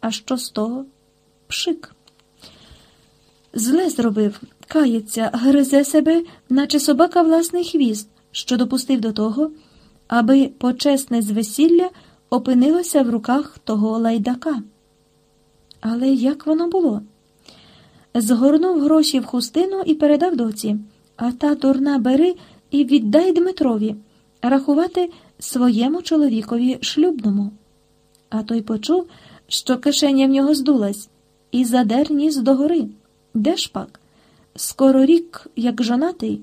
А що з того? Пшик. Зле зробив, кається, гризе себе, наче собака власний хвіст, що допустив до того, аби почесне звесілля опинилося в руках того лайдака. Але як воно було? Згорнув гроші в хустину і передав доці, а та дурна бери і віддай Дмитрові, рахувати своєму чоловікові шлюбному. А той почув, що кишеня в нього здулась, і задер ніс догори. Де ж пак? Скоро рік, як жонатий,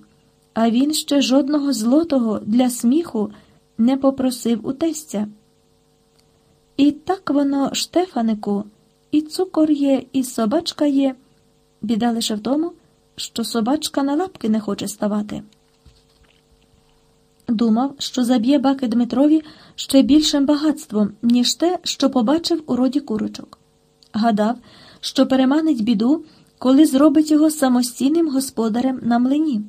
а він ще жодного злотого для сміху не попросив у тестя. І так воно, Штефанику, і цукор є, і собачка є. Біда лише в тому, що собачка на лапки не хоче ставати. Думав, що заб'є баки Дмитрові ще більшим багатством, ніж те, що побачив у роді курочок. Гадав, що переманить біду, коли зробить його самостійним господарем на млині.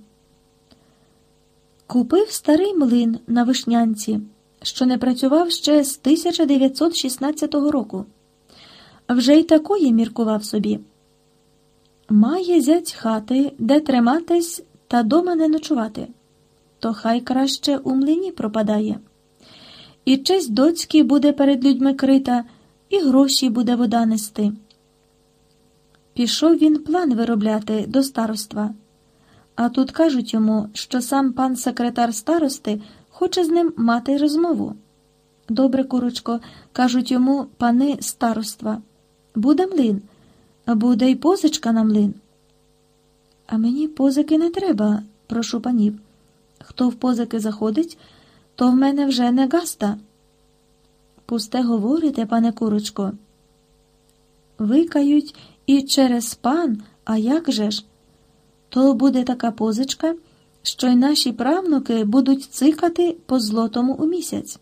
Купив старий млин на вишнянці, що не працював ще з 1916 року. Вже й такої міркував собі. Має зять хати, де триматись та дома не ночувати, то хай краще у млині пропадає. І честь доцьки буде перед людьми крита, і гроші буде вода нести. Пішов він план виробляти до староства. А тут кажуть йому, що сам пан секретар старости хоче з ним мати розмову. Добре, курочко, кажуть йому пани староства. Буде млин, буде й позичка на млин. А мені позики не треба, прошу панів. Хто в позики заходить, то в мене вже не гаста. Пусте говорите, пане курочко. Викають і через пан, а як же ж? То буде така позичка, що й наші правнуки будуть цикати по злотому у місяць.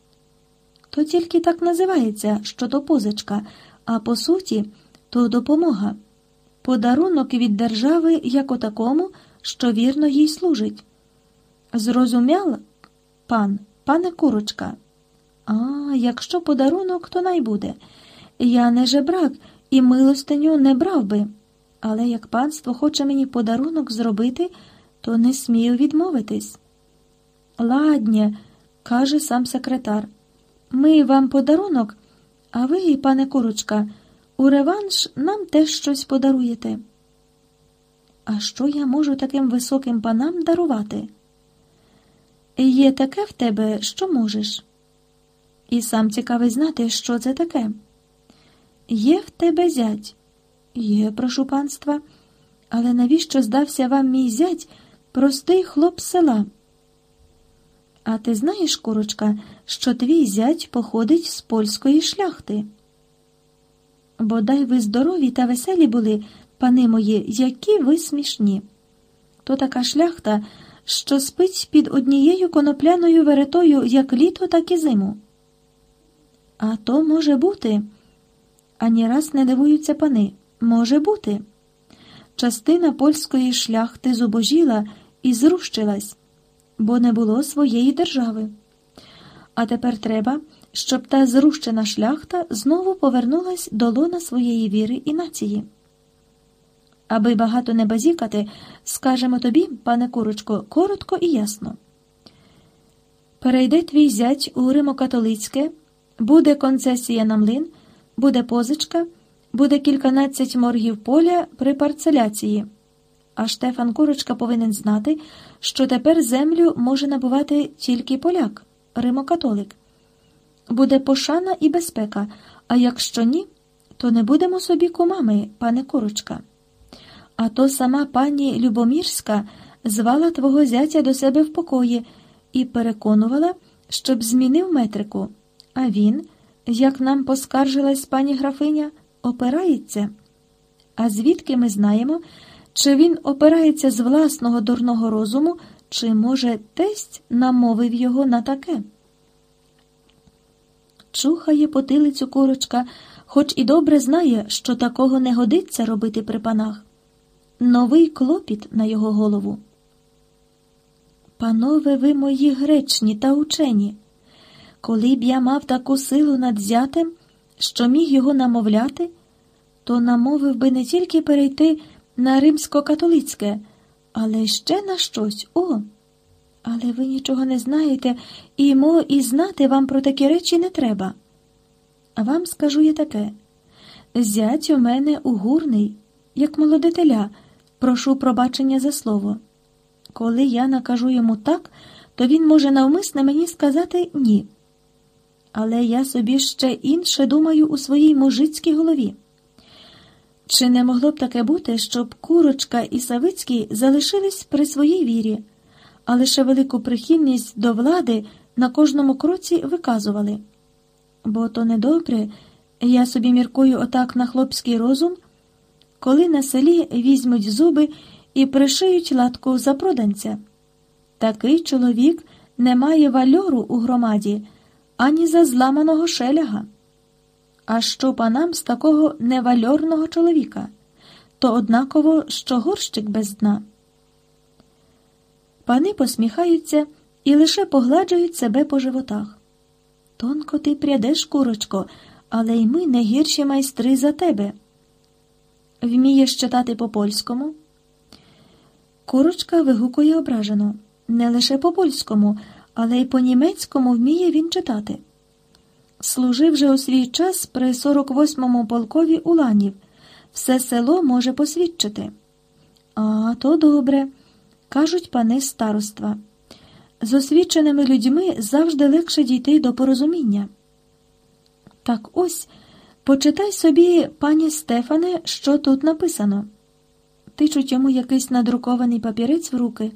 То тільки так називається, що то позичка, а по суті, то допомога. Подарунок від держави як отакому, що вірно їй служить. Зрозумяв, пан, пане курочка. А, якщо подарунок, то най буде. Я не жебрак і милостиню не брав би. Але як панство хоче мені подарунок зробити, то не смію відмовитись. Ладнє, каже сам секретар, ми вам подарунок, а ви, пане курочка, у реванш нам теж щось подаруєте. А що я можу таким високим панам дарувати? Є таке в тебе, що можеш. І сам цікавий знати, що це таке. Є в тебе зять. Є, прошу панства, але навіщо здався вам мій зять, простий хлоп села? А ти знаєш, курочка, що твій зять походить з польської шляхти? Бодай ви здорові та веселі були, пани мої, які ви смішні. То така шляхта, що спить під однією конопляною веретою як літо, так і зиму. А то може бути. Ані раз не дивуються пани. Може бути. Частина польської шляхти зубожіла і зрущилась, бо не було своєї держави. А тепер треба, щоб та зрущена шляхта знову повернулась до лона своєї віри і нації. Аби багато не базікати, скажемо тобі, пане курочко, коротко і ясно. Перейде твій зять у Римо-католицьке, буде концесія на млин, буде позичка буде кільканадцять моргів поля при парцеляції. А Штефан Курочка повинен знати, що тепер землю може набувати тільки поляк, римокатолик. Буде пошана і безпека, а якщо ні, то не будемо собі кумами, пане Курочка. А то сама пані Любомірська звала твого зятя до себе в покої і переконувала, щоб змінив метрику. А він, як нам поскаржилась пані графиня, опирається. А звідки ми знаємо, чи він опирається з власного дурного розуму, чи, може, тесть намовив його на таке? Чухає потилицю курочка, хоч і добре знає, що такого не годиться робити при панах. Новий клопіт на його голову. Панове ви мої гречні та учені, коли б я мав таку силу над зятем, що міг його намовляти, то намовив би не тільки перейти на римсько-католицьке, але ще на щось. О! Але ви нічого не знаєте, і мо і знати вам про такі речі не треба. А вам скажу я таке зять у мене угурний, як молодителя, прошу пробачення за слово. Коли я накажу йому так, то він може навмисне мені сказати ні. Але я собі ще інше думаю у своїй мужицькій голові. Чи не могло б таке бути, щоб Курочка і Савицький залишились при своїй вірі, а лише велику прихильність до влади на кожному кроці виказували? Бо то недобре, я собі міркую отак на хлопський розум, коли на селі візьмуть зуби і пришиють латку за проданця. Такий чоловік не має вальору у громаді ані за зламаного шеляга. А що панам з такого невальорного чоловіка, то однаково, що горщик без дна. Пани посміхаються і лише погладжують себе по животах. Тонко ти прядеш, курочко, але й ми не гірші майстри за тебе. Вмієш читати по польському? Курочка вигукує ображено. Не лише по польському, але й по німецькому вміє він читати. Служив же у свій час при 48-му полкові уланів. Все село може посвідчити. А, то добре, кажуть пани староства. З освіченими людьми завжди легше дійти до порозуміння. Так ось почитай собі, пані Стефане, що тут написано. Тичуть йому якийсь надрукований папірець в руки,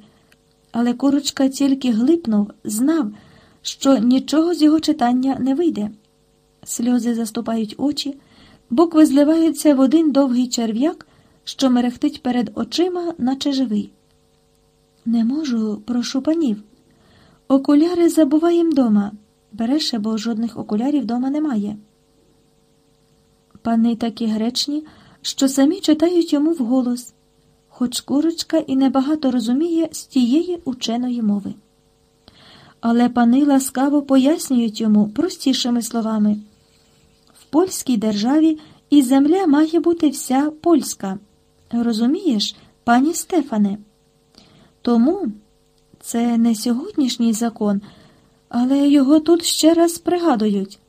але курочка тільки глипнув, знав, що нічого з його читання не вийде. Сльози заступають очі, букви зливаються в один довгий черв'як, що мерехтить перед очима, наче живий. Не можу, прошу панів. Окуляри забуваєм дома. Береше, бо жодних окулярів дома немає. Пани такі гречні, що самі читають йому вголос, хоч курочка і небагато розуміє з тієї ученої мови. Але пани ласкаво пояснюють йому простішими словами в польській державі і земля має бути вся польська. Розумієш, пані Стефане? Тому це не сьогоднішній закон, але його тут ще раз пригадують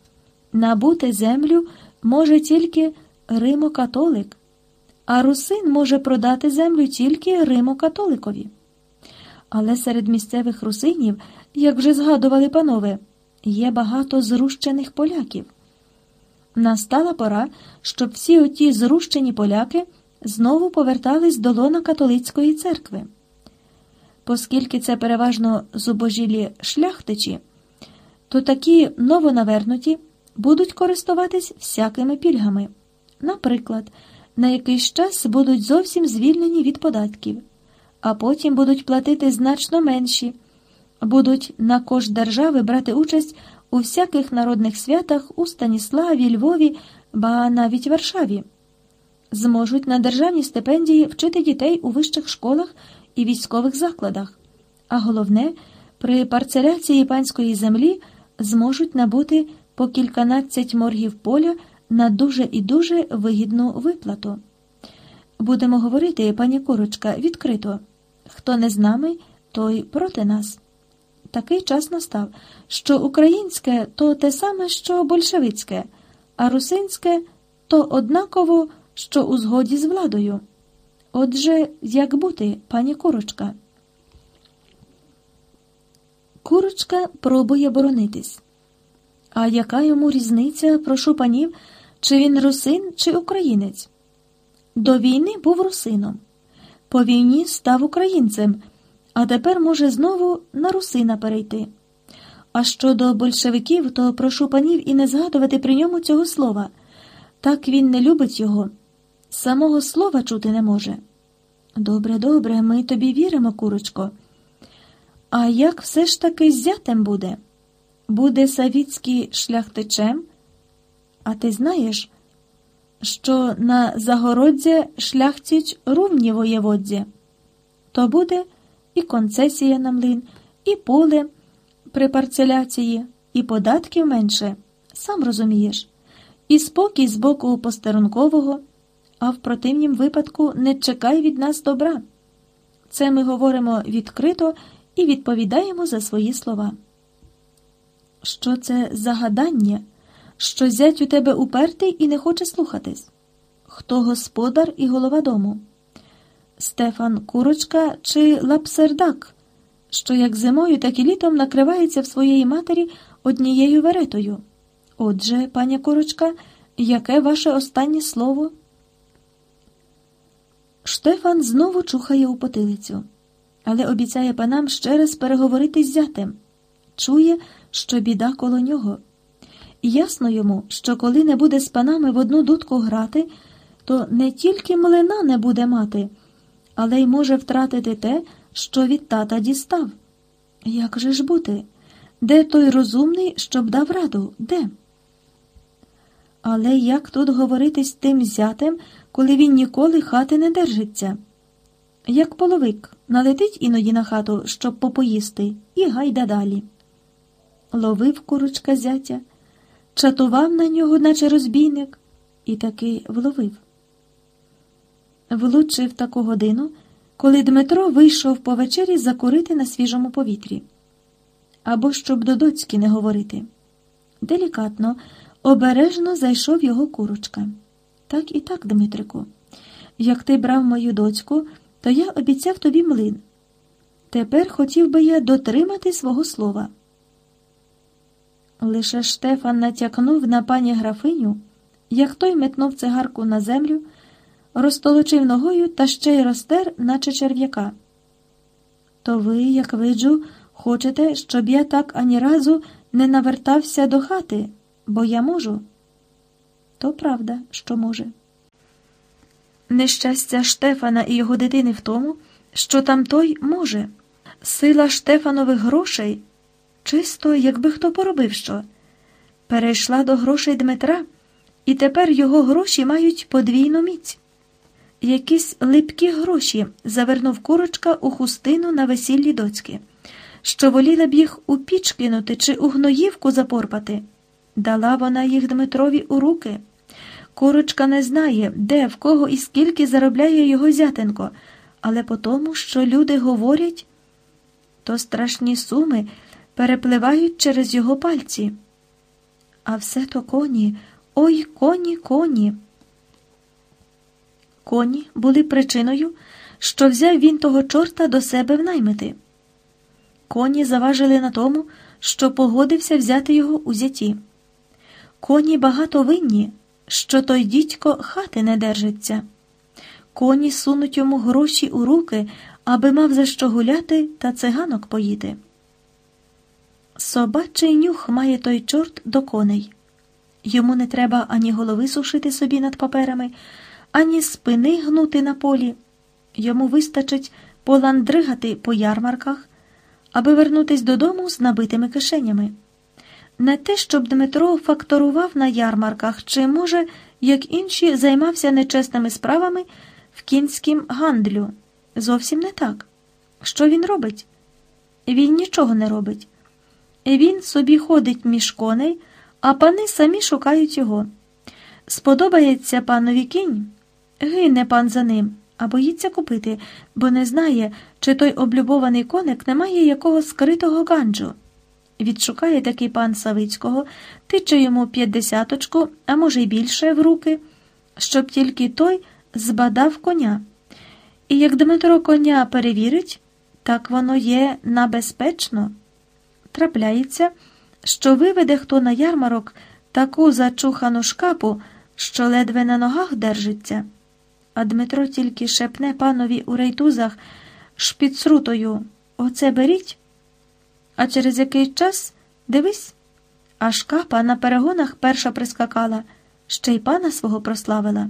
набути землю може тільки римокатолик, а русин може продати землю тільки римокатоликові. Але серед місцевих русинів, як вже згадували панове, є багато зрущених поляків. Настала пора, щоб всі оті зрущені поляки знову повертались до лона католицької церкви. Оскільки це переважно зубожілі шляхтичі, то такі новонавернуті будуть користуватись всякими пільгами. Наприклад, на якийсь час будуть зовсім звільнені від податків, а потім будуть платити значно менші, будуть на кошт держави брати участь у всяких народних святах у Станіславі, Львові, ба навіть Варшаві, зможуть на державні стипендії вчити дітей у вищих школах і військових закладах, а головне, при парцеляції панської землі зможуть набути по кільканадцять моргів поля на дуже і дуже вигідну виплату. Будемо говорити, пані Курочка, відкрито хто не з нами, той проти нас. Такий час настав, що українське то те саме, що большевицьке, а русинське то однаково, що у згоді з владою. Отже, як бути, пані Курочка? Курочка пробує боронитись. А яка йому різниця, прошу панів, чи він русин, чи українець? До війни був русином, по війні став українцем, а тепер може знову на русина перейти. А щодо большевиків, то прошу панів і не згадувати при ньому цього слова. Так він не любить його, самого слова чути не може. Добре, добре, ми тобі віримо, курочко. А як все ж таки зятем буде? Буде савіцький шляхтичем, а ти знаєш, що на загородзі шляхтіч румні воєводзі, то буде і концесія на млин, і поле при парцеляції, і податків менше, сам розумієш. і спокій з боку постерункового, а в противнім випадку не чекай від нас добра. Це ми говоримо відкрито і відповідаємо за свої слова. Що це за гадання, що зять у тебе упертий і не хоче слухатись? Хто господар і голова дому? Стефан Курочка чи Лапсердак, що як зимою, так і літом накривається в своєї матері однією веретою. Отже, пані Курочка, яке ваше останнє слово? Штефан знову чухає у потилицю, але обіцяє панам ще раз переговорити з зятем. Чує, що біда коло нього. Ясно йому, що коли не буде з панами в одну дудку грати, то не тільки млина не буде мати, але й може втратити те, що від тата дістав. Як же ж бути? Де той розумний, щоб дав раду? Де? Але як тут говорити з тим зятем, коли він ніколи хати не держиться? Як половик, налетить іноді на хату, щоб попоїсти, і гайда далі. Ловив курочка зятя, чатував на нього, наче розбійник, і таки вловив. Влучив таку годину, коли Дмитро вийшов по вечері закурити на свіжому повітрі. Або щоб до доцьки не говорити. Делікатно, обережно зайшов його курочка. Так і так, Дмитрику. Як ти брав мою доцьку, то я обіцяв тобі млин. Тепер хотів би я дотримати свого слова. Лише Штефан натякнув на пані графиню, як той метнув цигарку на землю, розтолочив ногою та ще й розтер, наче черв'яка. То ви, як виджу, хочете, щоб я так ані разу не навертався до хати, бо я можу. То правда, що може. Нещастя Штефана і його дитини в тому, що там той може. Сила Штефанових грошей, чисто, якби хто поробив що, перейшла до грошей Дмитра, і тепер його гроші мають подвійну міць. Якісь липкі гроші завернув курочка у хустину на весіллі доцьки, що воліла б їх у піч кинути чи у гноївку запорпати. Дала вона їх Дмитрові у руки. Курочка не знає, де, в кого і скільки заробляє його зятенко, але по тому, що люди говорять, то страшні суми перепливають через його пальці. А все то коні, ой коні, коні. Коні були причиною, що взяв він того чорта до себе в наймити. Коні заважили на тому, що погодився взяти його у зяті. Коні багато винні, що той дідько хати не держиться. Коні сунуть йому гроші у руки, аби мав за що гуляти та циганок поїти. Собачий нюх має той чорт до коней. Йому не треба ані голови сушити собі над паперами, ані спини гнути на полі. Йому вистачить поландригати по ярмарках, аби вернутись додому з набитими кишенями. Не те, щоб Дмитро факторував на ярмарках, чи, може, як інші, займався нечесними справами в кінськім гандлю. Зовсім не так. Що він робить? Він нічого не робить. Він собі ходить між коней, а пани самі шукають його. Сподобається панові кінь, гине пан за ним, а боїться купити, бо не знає, чи той облюбований коник не має якого скритого ганджу. Відшукає такий пан Савицького, тиче йому п'ятдесяточку, а може й більше в руки, щоб тільки той збадав коня. І як Дмитро коня перевірить, так воно є набезпечно. Трапляється, що виведе хто на ярмарок таку зачухану шкапу, що ледве на ногах держиться. А Дмитро тільки шепне панові у рейтузах шпіцрутою Оце беріть. А через який час дивись, а шкапа на перегонах перша прискакала, ще й пана свого прославила.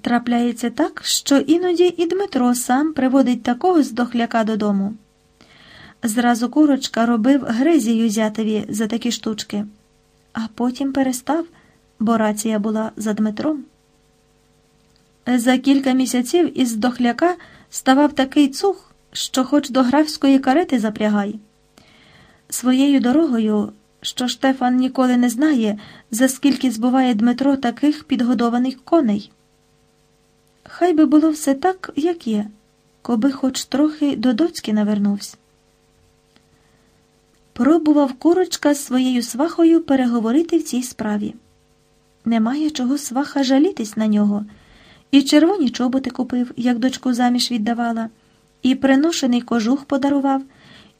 Трапляється так, що іноді і Дмитро сам приводить такого здохляка додому. Зразу курочка робив гризію зятеві за такі штучки, а потім перестав, бо рація була за Дмитром. За кілька місяців із дохляка ставав такий цух, що хоч до графської карети запрягай. Своєю дорогою що Штефан ніколи не знає, за скільки збуває Дмитро таких підгодованих коней. Хай би було все так, як є, коби хоч трохи до доцьки навернувся. Пробував курочка з своєю свахою переговорити в цій справі. Немає чого сваха жалітись на нього, і червоні чоботи купив, як дочку заміж віддавала, і приношений кожух подарував,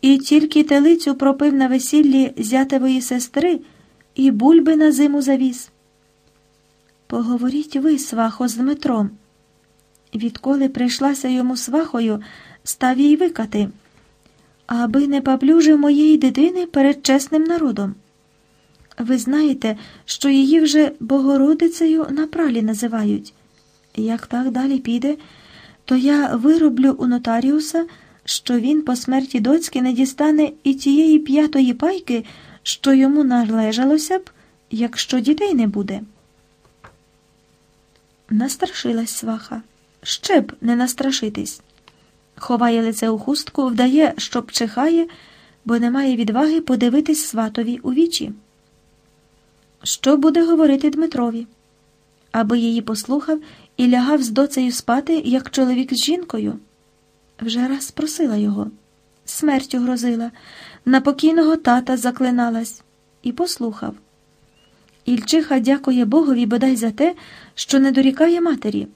і тільки телицю пропив на весіллі зятевої сестри, і бульби на зиму завіз. Поговоріть ви, свахо, з Дмитром. Відколи прийшлася йому свахою, став їй викати, аби не поплюжив моєї дитини перед чесним народом. Ви знаєте, що її вже Богородицею на пралі називають. Як так далі піде, то я вироблю у нотаріуса, що він по смерті доцьки не дістане і тієї п'ятої пайки, що йому належалося б, якщо дітей не буде. Настрашилась сваха. Ще б не настрашитись. Ховає лице у хустку, вдає, що чихає, бо немає відваги подивитись сватові у вічі. Що буде говорити Дмитрові? Аби її послухав і лягав з доцею спати, як чоловік з жінкою. Вже раз просила його, смертю грозила, на покійного тата заклиналась і послухав. Ільчиха дякує Богові бодай за те, що не дорікає матері.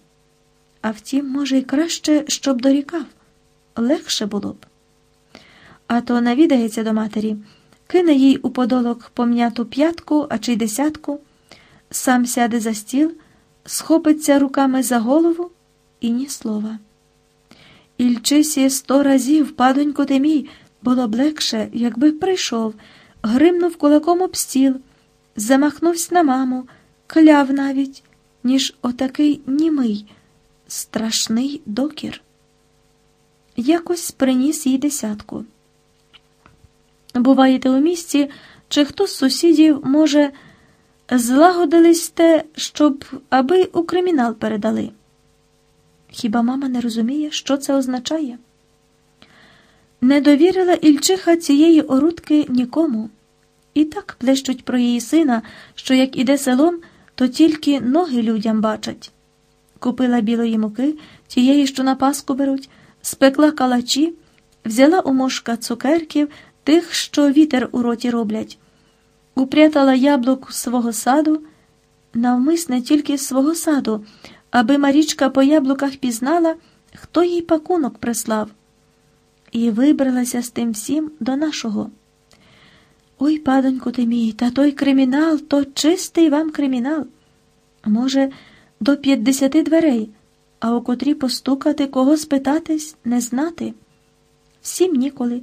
А втім, може, й краще, щоб дорікав. Легше було б. А то навідається до матері, кине їй у подолок пом'яту п'ятку, а чи й десятку, сам сяде за стіл, схопиться руками за голову і ні слова. Ільчисі сто разів, падонько ти мій, було б легше, якби прийшов, гримнув кулаком об стіл, замахнувся на маму, кляв навіть, ніж отакий німий, страшний докір. Якось приніс їй десятку. Буваєте у місті, чи хто з сусідів, може, злагодились те, щоб аби у кримінал передали. Хіба мама не розуміє, що це означає? Не довірила Ільчиха цієї орудки нікому. І так плещуть про її сина, що як іде селом, то тільки ноги людям бачать. Купила білої муки, тієї, що на паску беруть, спекла калачі, взяла у мошка цукерків, тих, що вітер у роті роблять, упрятала яблук свого саду, навмисне тільки свого саду, аби Марічка по яблуках пізнала, хто їй пакунок прислав, і вибралася з тим всім до нашого. Ой, падоньку ти мій, та той кримінал, то чистий вам кримінал. Може, до п'ятдесяти дверей, а у котрі постукати, кого спитатись, не знати. Всім ніколи,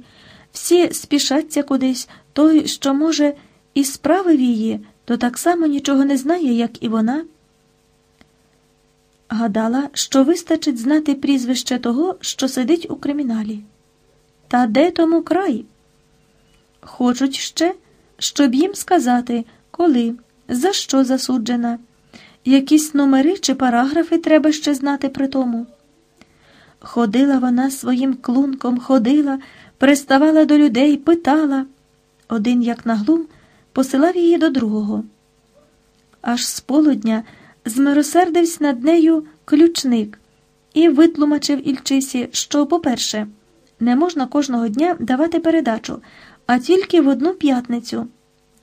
всі спішаться кудись, той, що, може, і справив її, то так само нічого не знає, як і вона. Гадала, що вистачить знати прізвище того, що сидить у криміналі. Та де тому край? Хочуть ще, щоб їм сказати, коли, за що засуджена, якісь номери чи параграфи треба ще знати при тому. Ходила вона своїм клунком, ходила, приставала до людей, питала. Один, як наглум, посилав її до другого. Аж з полудня змиросердився над нею ключник і витлумачив Ільчисі, що, по-перше, не можна кожного дня давати передачу, а тільки в одну п'ятницю,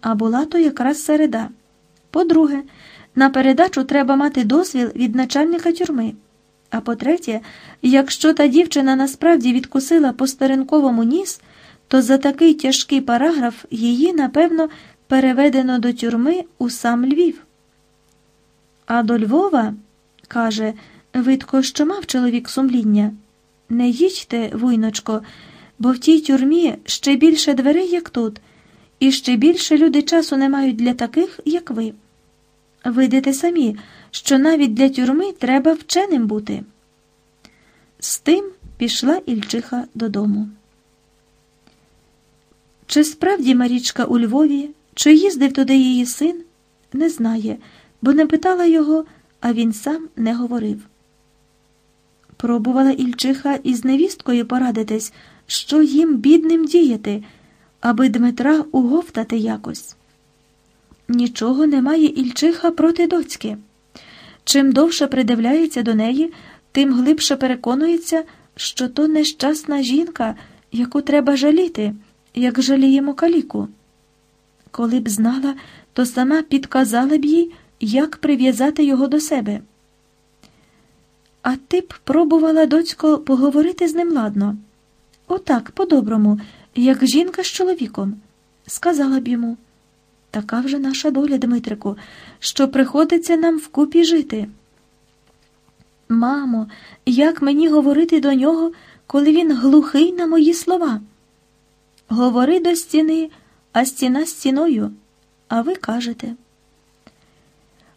а була то якраз середа. По-друге, на передачу треба мати дозвіл від начальника тюрми. А по-третє, якщо та дівчина насправді відкусила по старинковому ніс, то за такий тяжкий параграф її, напевно, переведено до тюрми у сам Львів. А до Львова, каже, видко, що мав чоловік сумління. Не їдьте, вуйночко, бо в тій тюрмі ще більше дверей, як тут, і ще більше люди часу не мають для таких, як ви. Видите самі, що навіть для тюрми треба вченим бути. З тим пішла Ільчиха додому. Чи справді Марічка у Львові, чи їздив туди її син, не знає, бо не питала його, а він сам не говорив. Пробувала Ільчиха із невісткою порадитись, що їм, бідним, діяти, аби Дмитра уговтати якось. Нічого немає Ільчиха проти доцьки. Чим довше придивляється до неї, тим глибше переконується, що то нещасна жінка, яку треба жаліти, як жаліємо каліку. Коли б знала, то сама підказала б їй, як прив'язати його до себе. А ти б пробувала, доцько, поговорити з ним ладно. Отак, по-доброму, як жінка з чоловіком, сказала б йому. Така вже наша доля, Дмитрику, що приходиться нам вкупі жити. Мамо, як мені говорити до нього, коли він глухий на мої слова? Говори до стіни, а стіна стіною, а ви кажете.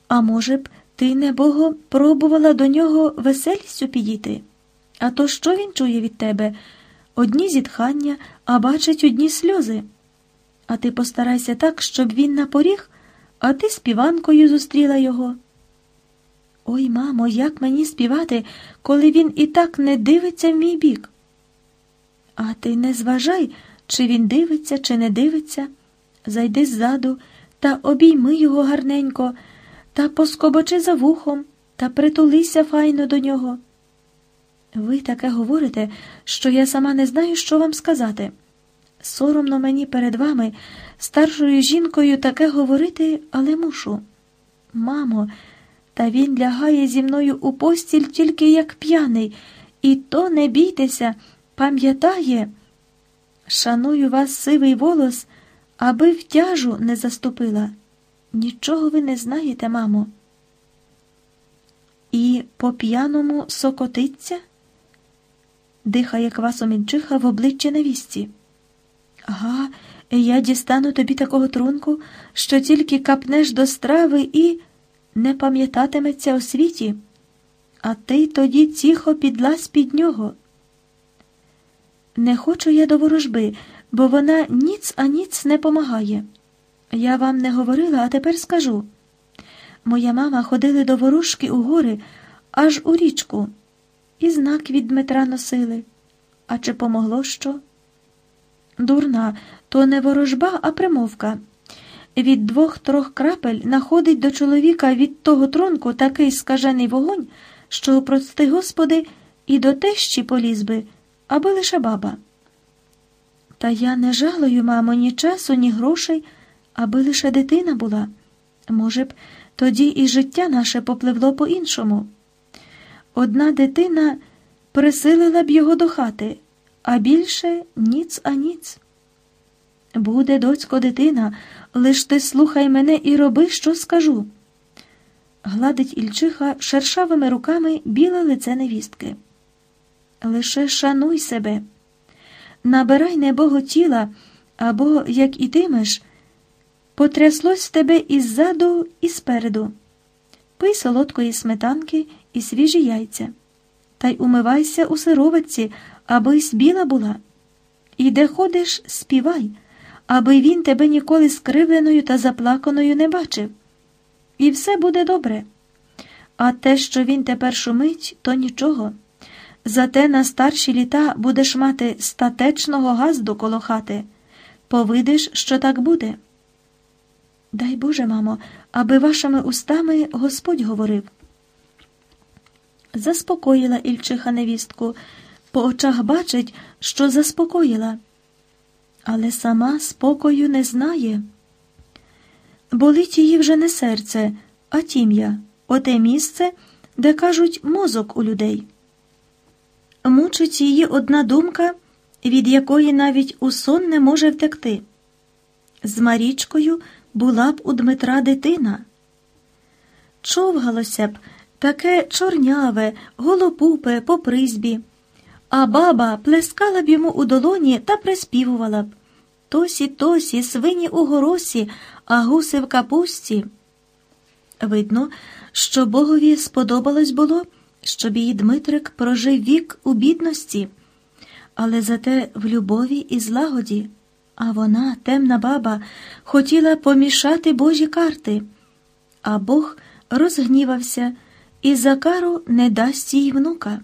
А може б, ти, небого, пробувала до нього веселістю підійти? А то що він чує від тебе? Одні зітхання, а бачить одні сльози. А ти постарайся так, щоб він напоріг, а ти співанкою зустріла його. Ой, мамо, як мені співати, коли він і так не дивиться в мій бік? А ти не зважай, чи він дивиться, чи не дивиться. Зайди ззаду та обійми його гарненько, та поскобочи за вухом, та притулися файно до нього. Ви таке говорите, що я сама не знаю, що вам сказати. Соромно мені перед вами, старшою жінкою, таке говорити, але мушу. Мамо, та він лягає зі мною у постіль тільки як п'яний, і то не бійтеся, пам'ятає. Шаную вас сивий волос, аби в тяжу не заступила. Нічого ви не знаєте, мамо. І по п'яному сокотиться? Дихає квасом інчиха в обличчя невісті. Ага, я дістану тобі такого трунку, що тільки капнеш до страви і не пам'ятатиметься у світі, а ти тоді тихо підлазь під нього. Не хочу я до ворожби, бо вона ніц а ніц не помагає. Я вам не говорила, а тепер скажу. Моя мама ходили до ворожки у гори, аж у річку, і знак від Дмитра носили. А чи помогло що? Дурна, то не ворожба, а примовка. Від двох-трьох крапель находить до чоловіка від того тронку такий скажений вогонь, що, прости господи, і до тещі поліз би, аби лише баба. Та я не жалую, мамо, ні часу, ні грошей, аби лише дитина була. Може б, тоді і життя наше попливло по-іншому. Одна дитина присилила б його до хати, а більше ніц а ніц. Буде, доцько, дитина, лиш ти слухай мене і роби, що скажу. Гладить Ільчиха шершавими руками біле лице невістки. Лише шануй себе, набирай небого тіла, або, як ітимеш, потряслось з тебе іззаду і спереду. Пий солодкої сметанки і свіжі яйця, та й умивайся у сироватці, абись біла була. І де ходиш, співай аби він тебе ніколи скривленою та заплаканою не бачив. І все буде добре. А те, що він тепер шумить, то нічого. Зате на старші літа будеш мати статечного газду коло хати. Повидиш, що так буде. Дай Боже, мамо, аби вашими устами Господь говорив. Заспокоїла Ільчиха невістку, по очах бачить, що заспокоїла але сама спокою не знає. Болить її вже не серце, а тім'я, оте місце, де кажуть мозок у людей. Мучить її одна думка, від якої навіть у сон не може втекти. З Марічкою була б у Дмитра дитина. Човгалося б таке чорняве, голопупе по призбі а баба плескала б йому у долоні та приспівувала б Тосі, тосі, свині у горосі, а гуси в капусті. Видно, що богові сподобалось було, щоб її Дмитрик прожив вік у бідності, але зате в любові і злагоді. А вона, темна баба, хотіла помішати Божі карти, а Бог розгнівався і за кару не дасть їй внука.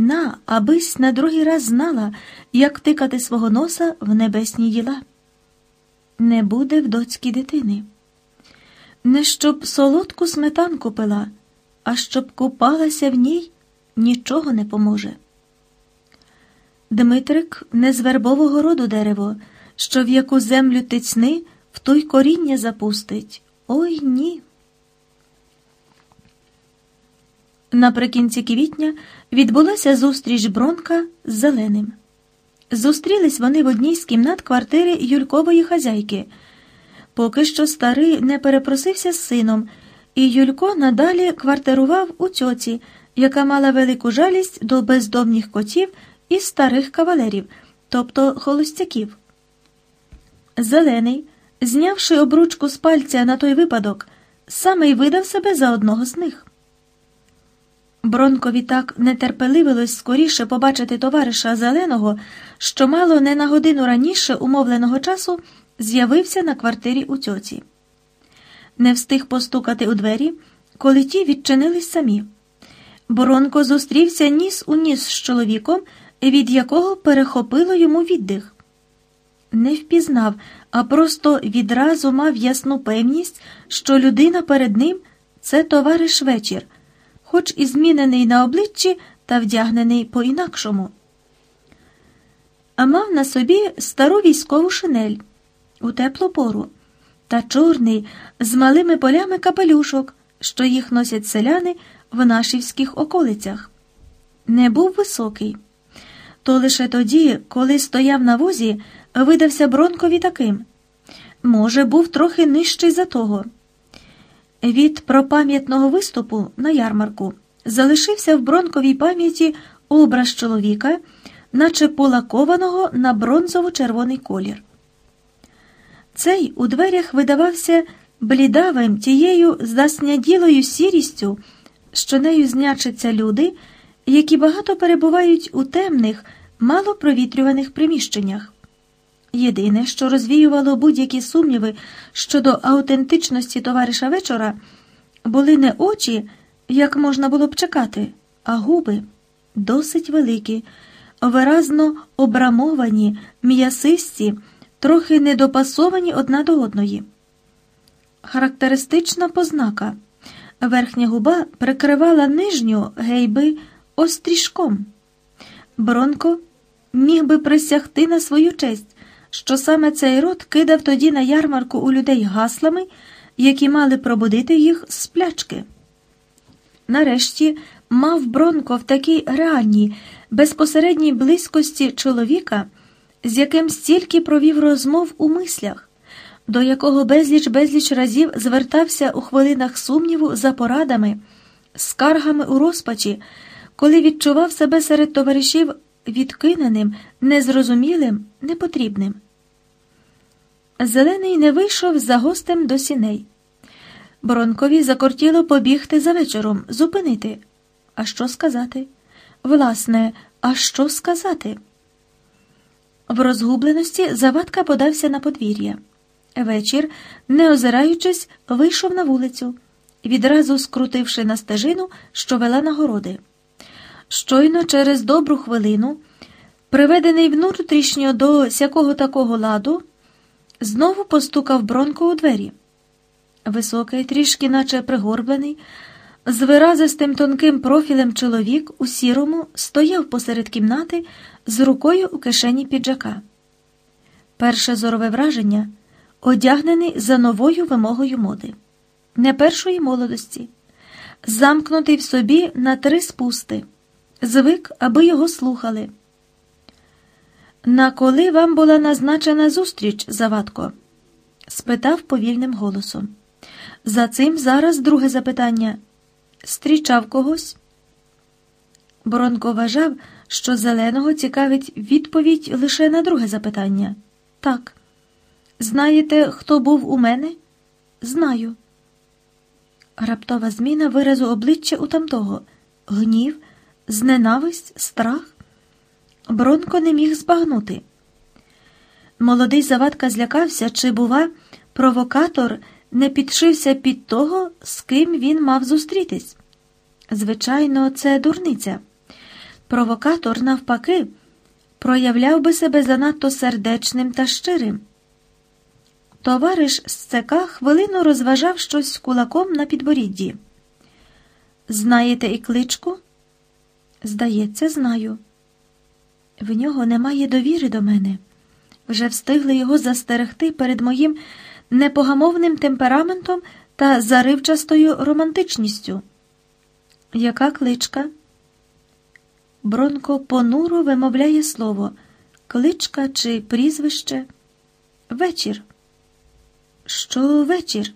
На, абись на другий раз знала, як тикати свого носа в небесні діла. Не буде в доцькій дитини. Не щоб солодку сметанку пила, а щоб купалася в ній, нічого не поможе. Дмитрик не з вербового роду дерево, що в яку землю тицни, в той коріння запустить. Ой ні. Наприкінці квітня відбулася зустріч Бронка з Зеленим. Зустрілись вони в одній з кімнат квартири Юлькової хазяйки. Поки що старий не перепросився з сином, і Юлько надалі квартирував у тьоці, яка мала велику жалість до бездомних котів і старих кавалерів, тобто холостяків. Зелений, знявши обручку з пальця на той випадок, саме й видав себе за одного з них. Бронкові так нетерпеливилось скоріше побачити товариша Зеленого, що мало не на годину раніше умовленого часу з'явився на квартирі у тьоці. Не встиг постукати у двері, коли ті відчинились самі. Бронко зустрівся ніс у ніс з чоловіком, від якого перехопило йому віддих. Не впізнав, а просто відразу мав ясну певність, що людина перед ним це товариш вечір хоч і змінений на обличчі та вдягнений по-інакшому. А мав на собі стару військову шинель у теплу пору та чорний з малими полями капелюшок, що їх носять селяни в нашівських околицях. Не був високий. То лише тоді, коли стояв на возі, видався Бронкові таким. Може, був трохи нижчий за того. Від пропам'ятного виступу на ярмарку залишився в бронковій пам'яті образ чоловіка, наче полакованого на бронзово-червоний колір. Цей у дверях видавався блідавим тією засняділою сірістю, що нею знячаться люди, які багато перебувають у темних, мало провітрюваних приміщеннях. Єдине, що розвіювало будь-які сумніви щодо аутентичності товариша вечора, були не очі, як можна було б чекати, а губи досить великі, виразно обрамовані, м'ясисті, трохи недопасовані одна до одної. Характеристична познака. Верхня губа прикривала нижню гейби острішком. Бронко міг би присягти на свою честь що саме цей рот кидав тоді на ярмарку у людей гаслами, які мали пробудити їх з сплячки. Нарешті мав Бронко в такій реальній, безпосередній близькості чоловіка, з яким стільки провів розмов у мислях, до якого безліч безліч разів звертався у хвилинах сумніву за порадами, скаргами у розпачі, коли відчував себе серед товаришів відкиненим, незрозумілим, непотрібним. Зелений не вийшов за гостем до сіней. Бронкові закортіло побігти за вечором, зупинити. А що сказати? Власне, а що сказати? В розгубленості завадка подався на подвір'я. Вечір, не озираючись, вийшов на вулицю, відразу скрутивши на стежину, що вела на городи. Щойно через добру хвилину, приведений внутрішньо до сякого такого ладу, знову постукав Бронко у двері. Високий, трішки, наче пригорблений, з виразистим тонким профілем чоловік у сірому стояв посеред кімнати з рукою у кишені піджака. Перше зорове враження одягнений за новою вимогою моди, не першої молодості, замкнутий в собі на три спусти звик, аби його слухали. На коли вам була назначена зустріч, Завадко? спитав повільним голосом. За цим зараз друге запитання. Стрічав когось? Боронко вважав, що зеленого цікавить відповідь лише на друге запитання. Так. Знаєте, хто був у мене? Знаю. Раптова зміна виразу обличчя у тамтого, гнів зненависть, страх? Бронко не міг збагнути. Молодий завадка злякався, чи, бува, провокатор не підшився під того, з ким він мав зустрітись. Звичайно, це дурниця. Провокатор, навпаки, проявляв би себе занадто сердечним та щирим. Товариш з ЦК хвилину розважав щось кулаком на підборідді. Знаєте і кличку? Здається, знаю. В нього немає довіри до мене. Вже встигли його застерегти перед моїм непогамовним темпераментом та заривчастою романтичністю. Яка кличка? Бронко понуро вимовляє слово кличка чи прізвище? Вечір. Що вечір?